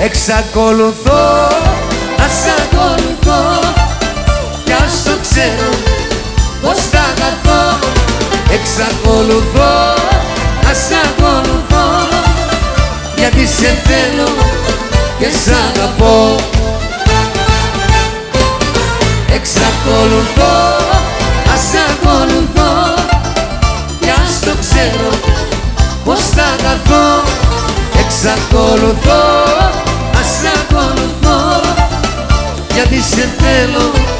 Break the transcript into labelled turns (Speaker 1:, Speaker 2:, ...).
Speaker 1: Εξακολουθώ να σ' ακολουθώ Κι ας το ξέρω πως θα χαθώ Εξακολουθώ να σ' ακολουθώ Γιατί σε θέλω και σ' αγαπώ. Εξακολουθώ να σ' ακολουθώ Κι ας το ξέρω πως θα χαθώ Εξακολουθώ Γιατί σε θέλω και σ' αγαπώ